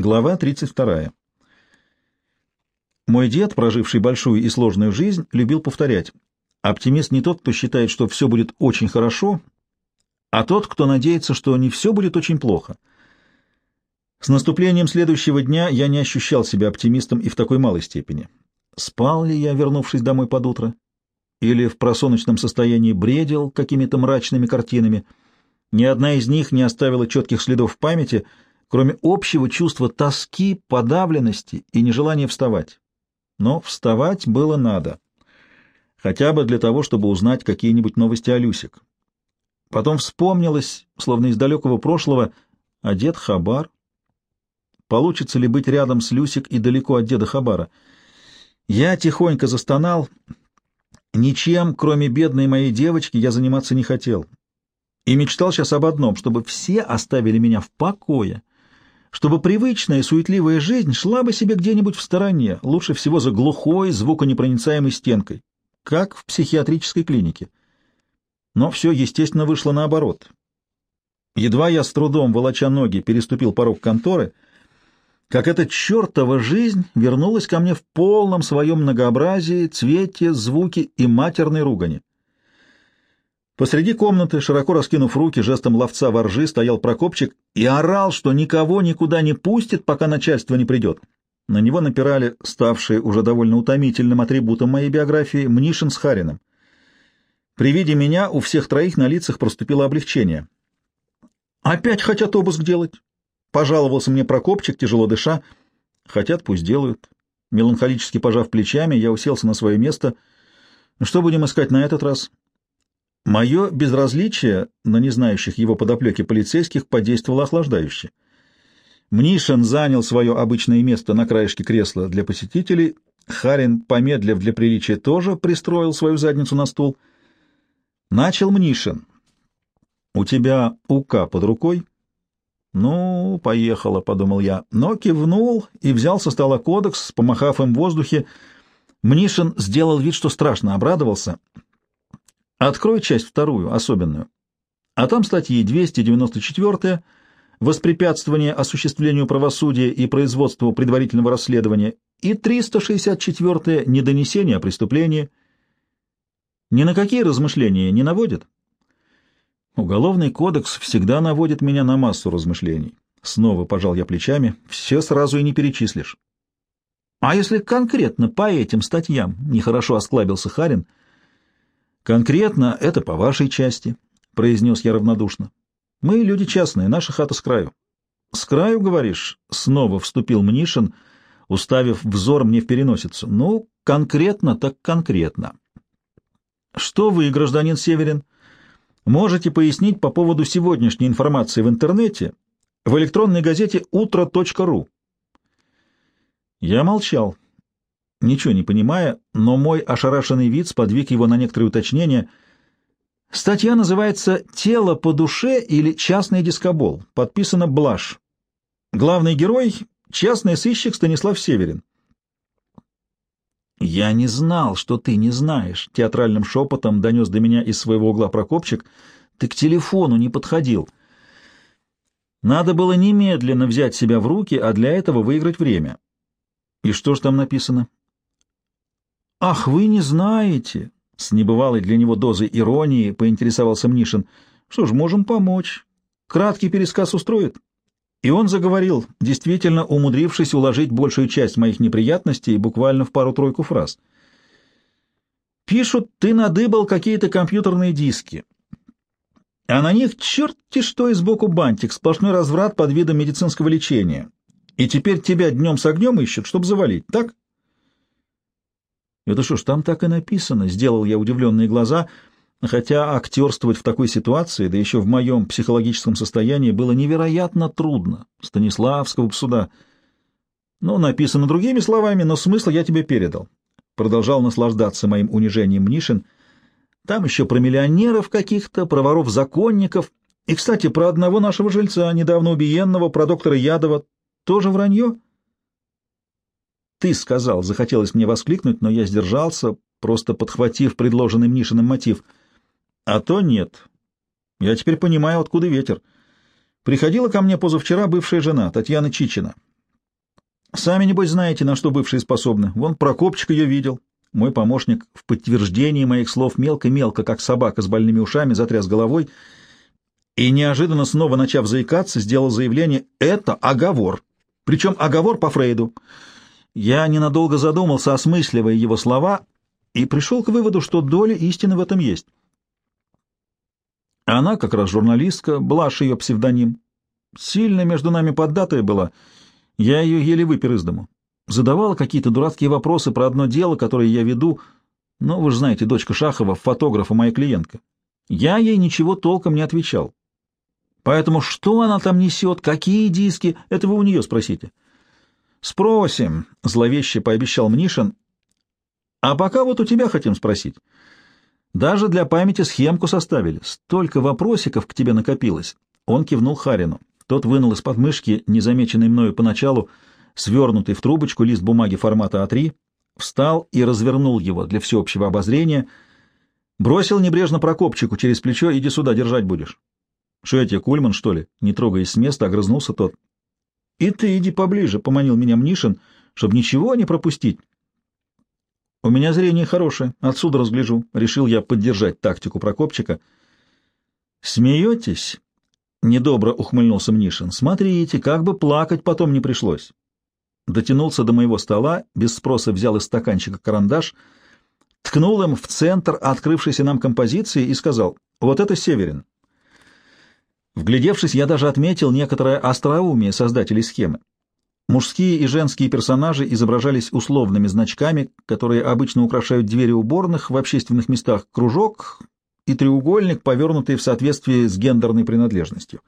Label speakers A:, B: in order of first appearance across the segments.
A: Глава 32. Мой дед, проживший большую и сложную жизнь, любил повторять. Оптимист не тот, кто считает, что все будет очень хорошо, а тот, кто надеется, что не все будет очень плохо. С наступлением следующего дня я не ощущал себя оптимистом и в такой малой степени. Спал ли я, вернувшись домой под утро? Или в просоночном состоянии бредил какими-то мрачными картинами? Ни одна из них не оставила четких следов в памяти — кроме общего чувства тоски, подавленности и нежелания вставать. Но вставать было надо, хотя бы для того, чтобы узнать какие-нибудь новости о Люсик. Потом вспомнилось, словно из далекого прошлого, а дед Хабар. Получится ли быть рядом с Люсик и далеко от деда Хабара? Я тихонько застонал. Ничем, кроме бедной моей девочки, я заниматься не хотел. И мечтал сейчас об одном, чтобы все оставили меня в покое чтобы привычная суетливая жизнь шла бы себе где-нибудь в стороне, лучше всего за глухой, звуконепроницаемой стенкой, как в психиатрической клинике. Но все, естественно, вышло наоборот. Едва я с трудом, волоча ноги, переступил порог конторы, как эта чертова жизнь вернулась ко мне в полном своем многообразии, цвете, звуке и матерной ругани. Посреди комнаты, широко раскинув руки, жестом ловца воржи, стоял Прокопчик и орал, что никого никуда не пустит, пока начальство не придет. На него напирали ставшие уже довольно утомительным атрибутом моей биографии Мнишин с Хариным. При виде меня у всех троих на лицах проступило облегчение. «Опять хотят обыск делать?» — пожаловался мне Прокопчик, тяжело дыша. «Хотят, пусть делают». Меланхолически пожав плечами, я уселся на свое место. «Что будем искать на этот раз?» Мое безразличие на незнающих его подоплеки полицейских подействовало охлаждающе. Мнишин занял свое обычное место на краешке кресла для посетителей, Харин, помедлив для приличия, тоже пристроил свою задницу на стул. Начал Мнишин. «У тебя УК под рукой?» «Ну, поехала», — подумал я, но кивнул и взял со стола кодекс, помахав им в воздухе. Мнишин сделал вид, что страшно обрадовался — Открой часть вторую, особенную. А там статьи 294 «Воспрепятствование осуществлению правосудия и производству предварительного расследования» и 364 «Недонесение о преступлении». Ни на какие размышления не наводит? Уголовный кодекс всегда наводит меня на массу размышлений. Снова пожал я плечами. Все сразу и не перечислишь. А если конкретно по этим статьям? Нехорошо осклабился Харин — Конкретно это по вашей части, произнес я равнодушно. Мы люди частные, наша хата с краю. С краю, говоришь? Снова вступил Мнишин, уставив взор мне в переносицу. Ну, конкретно так конкретно. Что вы, гражданин Северин, можете пояснить по поводу сегодняшней информации в интернете в электронной газете утро.ру? Я молчал ничего не понимая, но мой ошарашенный вид сподвиг его на некоторые уточнения. Статья называется «Тело по душе» или «Частный дискобол». Подписано Блаш. Главный герой — частный сыщик Станислав Северин. «Я не знал, что ты не знаешь», — театральным шепотом донес до меня из своего угла Прокопчик. «Ты к телефону не подходил». Надо было немедленно взять себя в руки, а для этого выиграть время. И что ж там написано? «Ах, вы не знаете!» — с небывалой для него дозой иронии поинтересовался Мнишин. «Что ж, можем помочь. Краткий пересказ устроит». И он заговорил, действительно умудрившись уложить большую часть моих неприятностей буквально в пару-тройку фраз. «Пишут, ты надыбал какие-то компьютерные диски, а на них черти что и сбоку бантик, сплошной разврат под видом медицинского лечения. И теперь тебя днем с огнем ищут, чтобы завалить, так?» Это что ж, там так и написано, сделал я удивленные глаза, хотя актерствовать в такой ситуации, да еще в моем психологическом состоянии, было невероятно трудно. Станиславского суда. Ну, написано другими словами, но смысл я тебе передал. Продолжал наслаждаться моим унижением Мнишин. Там еще про миллионеров каких-то, про воров-законников. И, кстати, про одного нашего жильца, недавно убиенного, про доктора Ядова. Тоже вранье? — «Ты сказал!» — захотелось мне воскликнуть, но я сдержался, просто подхватив предложенный Мнишиным мотив. «А то нет. Я теперь понимаю, откуда ветер. Приходила ко мне позавчера бывшая жена, Татьяна Чичина. Сами, небось, знаете, на что бывшие способны. Вон Прокопчик ее видел. Мой помощник в подтверждении моих слов мелко-мелко, как собака с больными ушами, затряс головой и, неожиданно снова начав заикаться, сделал заявление «Это оговор». Причем оговор по Фрейду. Я ненадолго задумался, осмысливая его слова, и пришел к выводу, что доля истины в этом есть. Она как раз журналистка, Блаш ее псевдоним. Сильно между нами поддатая была, я ее еле выпер из дому задавала какие-то дурацкие вопросы про одно дело, которое я веду. Но вы же знаете, дочка Шахова, фотографа, моя клиентка. Я ей ничего толком не отвечал. Поэтому что она там несет, какие диски, это вы у нее спросите. Спросим, зловеще пообещал Мнишин. А пока вот у тебя хотим спросить. Даже для памяти схемку составили. Столько вопросиков к тебе накопилось. Он кивнул Харину. Тот вынул из подмышки, незамеченный мною поначалу, свернутый в трубочку лист бумаги формата А3, встал и развернул его для всеобщего обозрения, бросил небрежно Прокопчику через плечо «иди сюда, держать будешь». «Что я тебе, Кульман, что ли?» Не трогаясь с места, огрызнулся тот. «И ты иди поближе», — поманил меня Мнишин, чтобы ничего не пропустить. «У меня зрение хорошее, отсюда разгляжу», — решил я поддержать тактику Прокопчика. «Смеетесь?» — недобро ухмыльнулся Мнишин. «Смотрите, как бы плакать потом не пришлось» дотянулся до моего стола, без спроса взял из стаканчика карандаш, ткнул им в центр открывшейся нам композиции и сказал «Вот это Северин». Вглядевшись, я даже отметил некоторое остроумие создателей схемы. Мужские и женские персонажи изображались условными значками, которые обычно украшают двери уборных в общественных местах, кружок и треугольник, повернутые в соответствии с гендерной принадлежностью.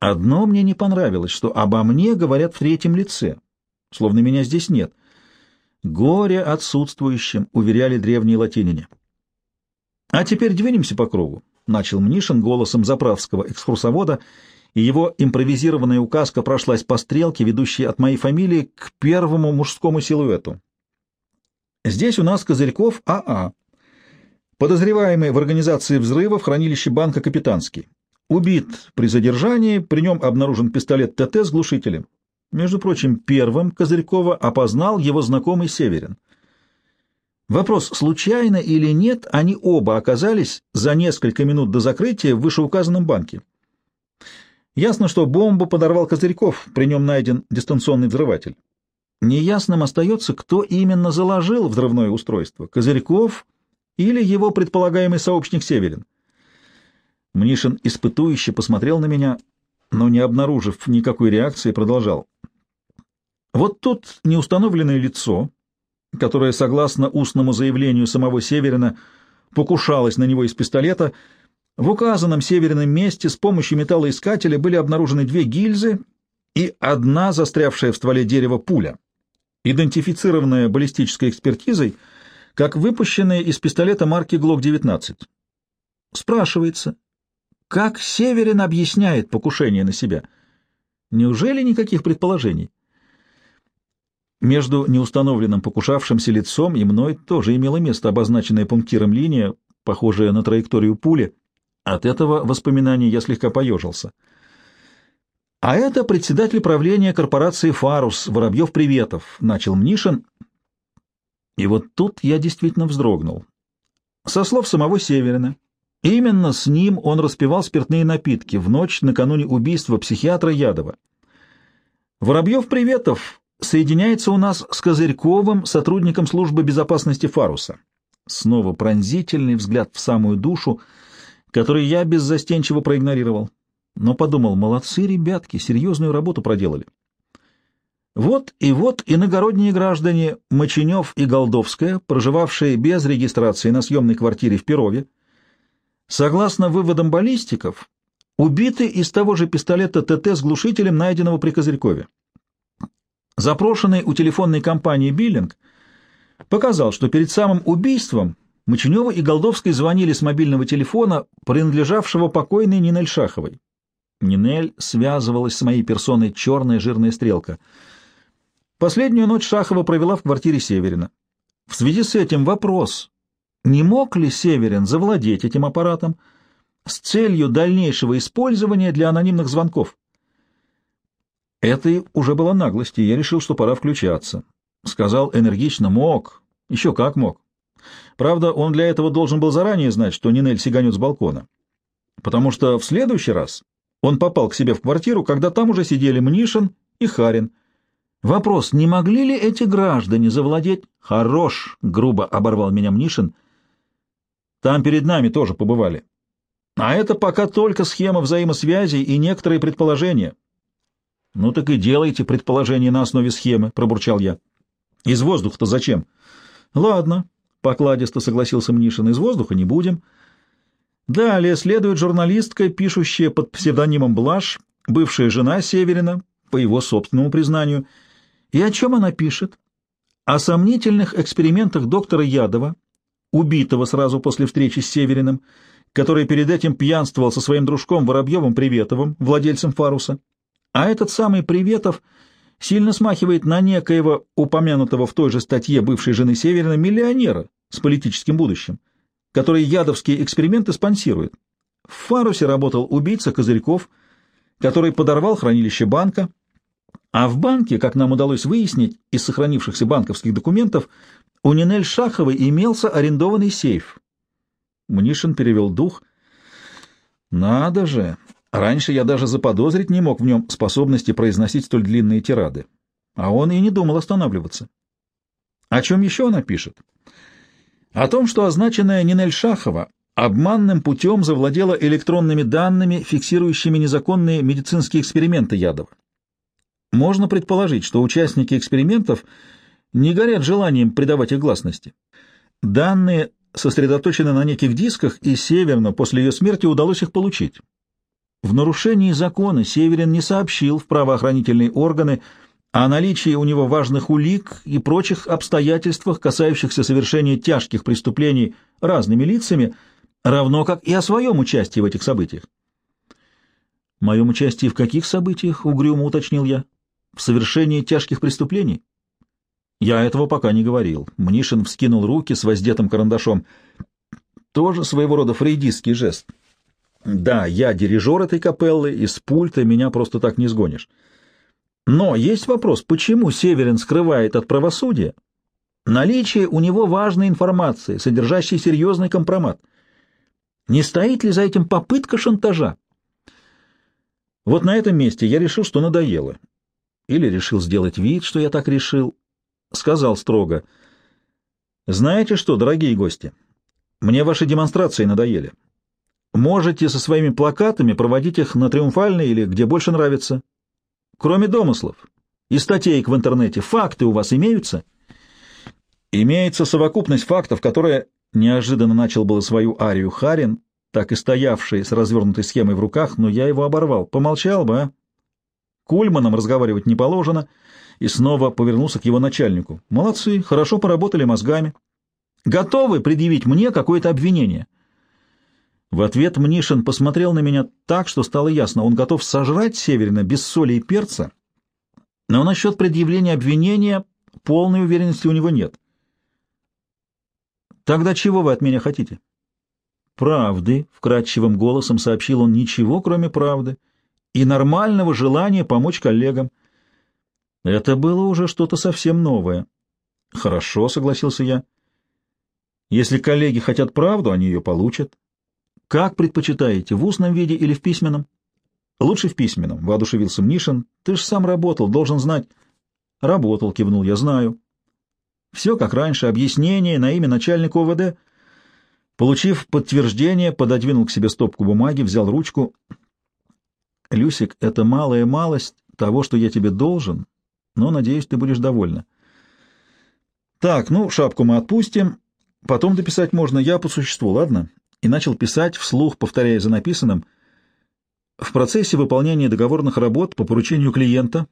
A: Одно мне не понравилось, что обо мне говорят в третьем лице — словно меня здесь нет. Горе отсутствующим, уверяли древние латиняне. А теперь двинемся по кругу, начал Мнишин голосом заправского экскурсовода, и его импровизированная указка прошлась по стрелке, ведущей от моей фамилии к первому мужскому силуэту. Здесь у нас Козырьков АА, подозреваемый в организации взрыва в хранилище банка «Капитанский». Убит при задержании, при нем обнаружен пистолет ТТ с глушителем. Между прочим, первым Козырькова опознал его знакомый Северин. Вопрос, случайно или нет, они оба оказались за несколько минут до закрытия в вышеуказанном банке. Ясно, что бомбу подорвал Козырьков, при нем найден дистанционный взрыватель. Неясным остается, кто именно заложил взрывное устройство, Козырьков или его предполагаемый сообщник Северин. Мнишин испытующе посмотрел на меня, но, не обнаружив никакой реакции, продолжал. Вот тут неустановленное лицо, которое, согласно устному заявлению самого Северина, покушалось на него из пистолета, в указанном Северином месте с помощью металлоискателя были обнаружены две гильзы и одна застрявшая в стволе дерева пуля, идентифицированная баллистической экспертизой как выпущенная из пистолета марки ГЛОК-19. Спрашивается, как Северин объясняет покушение на себя? Неужели никаких предположений? Между неустановленным покушавшимся лицом и мной тоже имело место обозначенная пунктиром линия, похожая на траекторию пули. От этого воспоминания я слегка поежился. А это председатель правления корпорации «Фарус» Воробьев-Приветов, начал Мнишин. И вот тут я действительно вздрогнул. Со слов самого Северина, именно с ним он распивал спиртные напитки в ночь накануне убийства психиатра Ядова. Воробьев-Приветов соединяется у нас с Козырьковым, сотрудником службы безопасности Фаруса. Снова пронзительный взгляд в самую душу, который я беззастенчиво проигнорировал. Но подумал, молодцы ребятки, серьезную работу проделали. Вот и вот иногородние граждане Моченев и Голдовская, проживавшие без регистрации на съемной квартире в Перове, согласно выводам баллистиков, убиты из того же пистолета ТТ с глушителем, найденного при Козырькове. Запрошенный у телефонной компании «Биллинг» показал, что перед самым убийством Моченева и Голдовской звонили с мобильного телефона, принадлежавшего покойной Нинель Шаховой. Нинель связывалась с моей персоной черная жирная стрелка. Последнюю ночь Шахова провела в квартире Северина. В связи с этим вопрос, не мог ли Северин завладеть этим аппаратом с целью дальнейшего использования для анонимных звонков? Это уже было наглость, и я решил, что пора включаться. Сказал энергично «мог». Еще как мог. Правда, он для этого должен был заранее знать, что Нинель сиганет с балкона. Потому что в следующий раз он попал к себе в квартиру, когда там уже сидели Мнишин и Харин. Вопрос, не могли ли эти граждане завладеть... Хорош, грубо оборвал меня Мнишин. Там перед нами тоже побывали. А это пока только схема взаимосвязи и некоторые предположения. Ну так и делайте предположения на основе схемы, пробурчал я. Из воздуха-то зачем? Ладно, покладисто согласился Мнишин, из воздуха не будем. Далее следует журналистка, пишущая под псевдонимом Блаш, бывшая жена Северина, по его собственному признанию. И о чем она пишет? О сомнительных экспериментах доктора Ядова, убитого сразу после встречи с Севериным, который перед этим пьянствовал со своим дружком Воробьевым Приветовым, владельцем Фаруса. А этот самый Приветов сильно смахивает на некоего упомянутого в той же статье бывшей жены Северина миллионера с политическим будущим, который ядовские эксперименты спонсирует. В Фарусе работал убийца Козырьков, который подорвал хранилище банка, а в банке, как нам удалось выяснить из сохранившихся банковских документов, у Нинель Шаховой имелся арендованный сейф. Мнишин перевел дух. «Надо же! Раньше я даже заподозрить не мог в нем способности произносить столь длинные тирады. А он и не думал останавливаться. О чем еще она пишет? О том, что означенная Нинель Шахова обманным путем завладела электронными данными, фиксирующими незаконные медицинские эксперименты Ядова. Можно предположить, что участники экспериментов не горят желанием придавать их гласности. Данные сосредоточены на неких дисках, и Северну после ее смерти удалось их получить. В нарушении закона Северин не сообщил в правоохранительные органы о наличии у него важных улик и прочих обстоятельствах, касающихся совершения тяжких преступлений разными лицами, равно как и о своем участии в этих событиях. «Моем участии в каких событиях?» — угрюмо уточнил я. «В совершении тяжких преступлений?» Я этого пока не говорил. Мнишин вскинул руки с воздетым карандашом. Тоже своего рода фрейдистский жест. Да, я дирижер этой капеллы, и с пульта меня просто так не сгонишь. Но есть вопрос, почему Северин скрывает от правосудия наличие у него важной информации, содержащей серьезный компромат? Не стоит ли за этим попытка шантажа? Вот на этом месте я решил, что надоело. Или решил сделать вид, что я так решил, сказал строго. «Знаете что, дорогие гости, мне ваши демонстрации надоели. Можете со своими плакатами проводить их на Триумфальной или где больше нравится. Кроме домыслов и статейк в интернете, факты у вас имеются?» «Имеется совокупность фактов, которая...» Неожиданно начал было свою арию Харин, так и стоявший с развернутой схемой в руках, но я его оборвал. Помолчал бы, а? Кульманом разговаривать не положено — и снова повернулся к его начальнику. «Молодцы, хорошо поработали мозгами. Готовы предъявить мне какое-то обвинение?» В ответ Мнишин посмотрел на меня так, что стало ясно, он готов сожрать Северина без соли и перца, но насчет предъявления обвинения полной уверенности у него нет. «Тогда чего вы от меня хотите?» «Правды», — вкрадчивым голосом сообщил он, — «ничего, кроме правды и нормального желания помочь коллегам». Это было уже что-то совсем новое. Хорошо, согласился я. Если коллеги хотят правду, они ее получат. Как предпочитаете, в устном виде или в письменном? Лучше в письменном, воодушевился Мнишин. Ты же сам работал, должен знать. Работал, кивнул я, знаю. Все как раньше, объяснение на имя начальника ОВД. Получив подтверждение, пододвинул к себе стопку бумаги, взял ручку. Люсик, это малая малость того, что я тебе должен, но, надеюсь, ты будешь довольна. Так, ну, шапку мы отпустим, потом дописать можно, я по существу, ладно? И начал писать, вслух повторяя за написанным. В процессе выполнения договорных работ по поручению клиента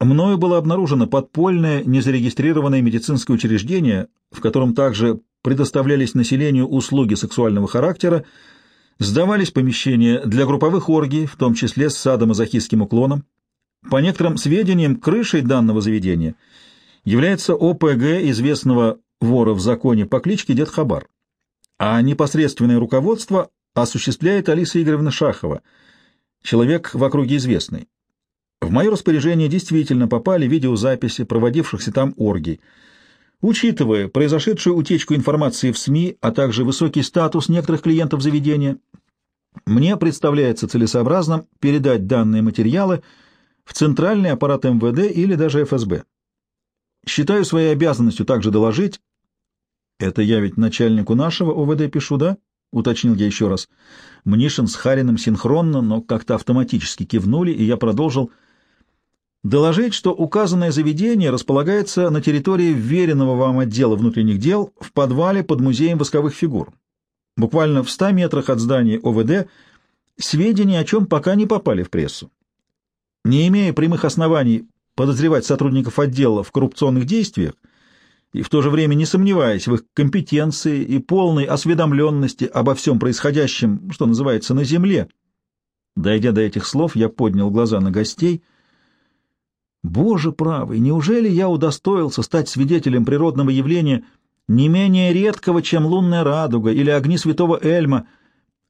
A: мною было обнаружено подпольное незарегистрированное медицинское учреждение, в котором также предоставлялись населению услуги сексуального характера, сдавались помещения для групповых оргий, в том числе с садомазохистским уклоном, по некоторым сведениям, крышей данного заведения является ОПГ известного вора в законе по кличке Дед Хабар, а непосредственное руководство осуществляет Алиса Игоревна Шахова, человек в округе известный. В мое распоряжение действительно попали видеозаписи проводившихся там оргий. Учитывая произошедшую утечку информации в СМИ, а также высокий статус некоторых клиентов заведения, мне представляется целесообразным передать данные материалы в центральный аппарат МВД или даже ФСБ. Считаю своей обязанностью также доложить... Это я ведь начальнику нашего ОВД пишу, да? — уточнил я еще раз. Мнишин с Хариным синхронно, но как-то автоматически кивнули, и я продолжил доложить, что указанное заведение располагается на территории веренного вам отдела внутренних дел в подвале под музеем восковых фигур. Буквально в ста метрах от здания ОВД сведения о чем пока не попали в прессу. Не имея прямых оснований подозревать сотрудников отдела в коррупционных действиях, и в то же время не сомневаясь в их компетенции и полной осведомленности обо всем происходящем, что называется, на земле. Дойдя до этих слов, я поднял глаза на гостей. Боже правый, неужели я удостоился стать свидетелем природного явления не менее редкого, чем лунная радуга или огни святого Эльма?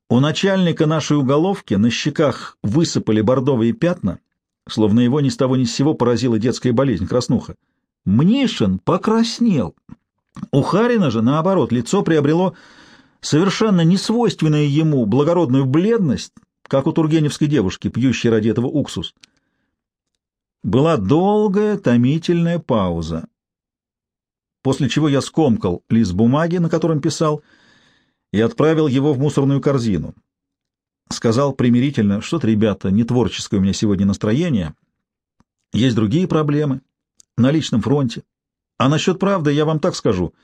A: У начальника нашей уголовки на щеках высыпали бордовые пятна, словно его ни с того ни с сего поразила детская болезнь краснуха. Мнишин покраснел. У Харина же, наоборот, лицо приобрело совершенно несвойственную ему благородную бледность, как у тургеневской девушки, пьющей ради этого уксус. Была долгая, томительная пауза, после чего я скомкал лист бумаги, на котором писал, и отправил его в мусорную корзину. Сказал примирительно, что-то, ребята, не творческое у меня сегодня настроение, есть другие проблемы, на личном фронте. А насчет правды я вам так скажу.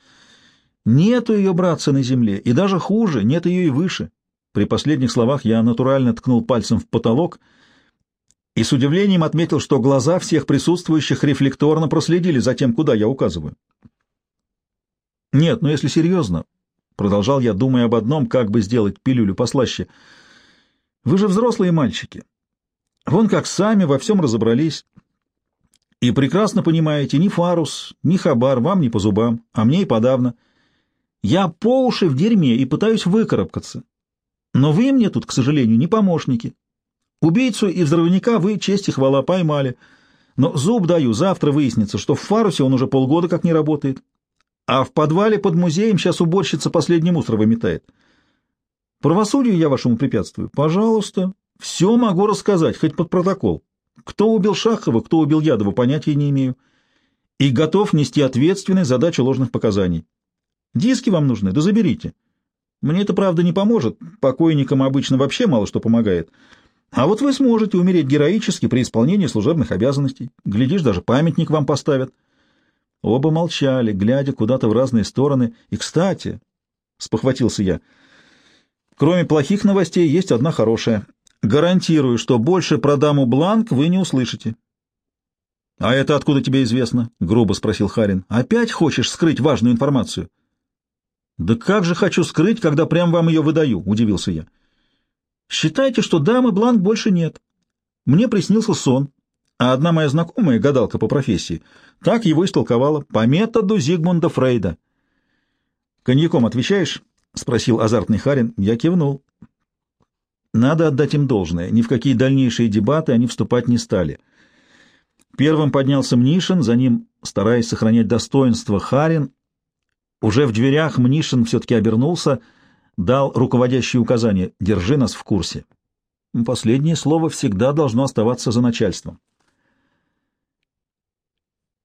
A: Нету ее, братца, на земле, и даже хуже, нет ее и выше. При последних словах я натурально ткнул пальцем в потолок и с удивлением отметил, что глаза всех присутствующих рефлекторно проследили за тем, куда я указываю. Нет, но если серьезно, продолжал я, думая об одном, как бы сделать пилюлю послаще. Вы же взрослые мальчики. Вон как сами во всем разобрались. И прекрасно понимаете, ни Фарус, ни Хабар вам не по зубам, а мне и подавно. Я по уши в дерьме и пытаюсь выкарабкаться. Но вы мне тут, к сожалению, не помощники. Убийцу и взрывника вы, честь и хвала, поймали. Но зуб даю, завтра выяснится, что в Фарусе он уже полгода как не работает. А в подвале под музеем сейчас уборщица последний мусор выметает. Правосудию я вашему препятствую. Пожалуйста, все могу рассказать, хоть под протокол. Кто убил Шахова, кто убил Ядова, понятия не имею. И готов нести ответственность за задачу ложных показаний. Диски вам нужны? Да заберите. Мне это, правда, не поможет. Покойникам обычно вообще мало что помогает. А вот вы сможете умереть героически при исполнении служебных обязанностей. Глядишь, даже памятник вам поставят. Оба молчали, глядя куда-то в разные стороны. И, кстати, — спохватился я, — кроме плохих новостей есть одна хорошая. Гарантирую, что больше про даму Бланк вы не услышите. — А это откуда тебе известно? — грубо спросил Харин. — Опять хочешь скрыть важную информацию? — Да как же хочу скрыть, когда прям вам ее выдаю? — удивился я. — Считайте, что дамы Бланк больше нет. Мне приснился сон, а одна моя знакомая, гадалка по профессии, так его истолковала по методу Зигмунда Фрейда. — Коньяком отвечаешь? — спросил азартный Харин. Я кивнул. Надо отдать им должное, ни в какие дальнейшие дебаты они вступать не стали. Первым поднялся Мнишин, за ним, стараясь сохранять достоинство, Харин. Уже в дверях Мнишин все-таки обернулся, дал руководящие указания «держи нас в курсе». Последнее слово всегда должно оставаться за начальством.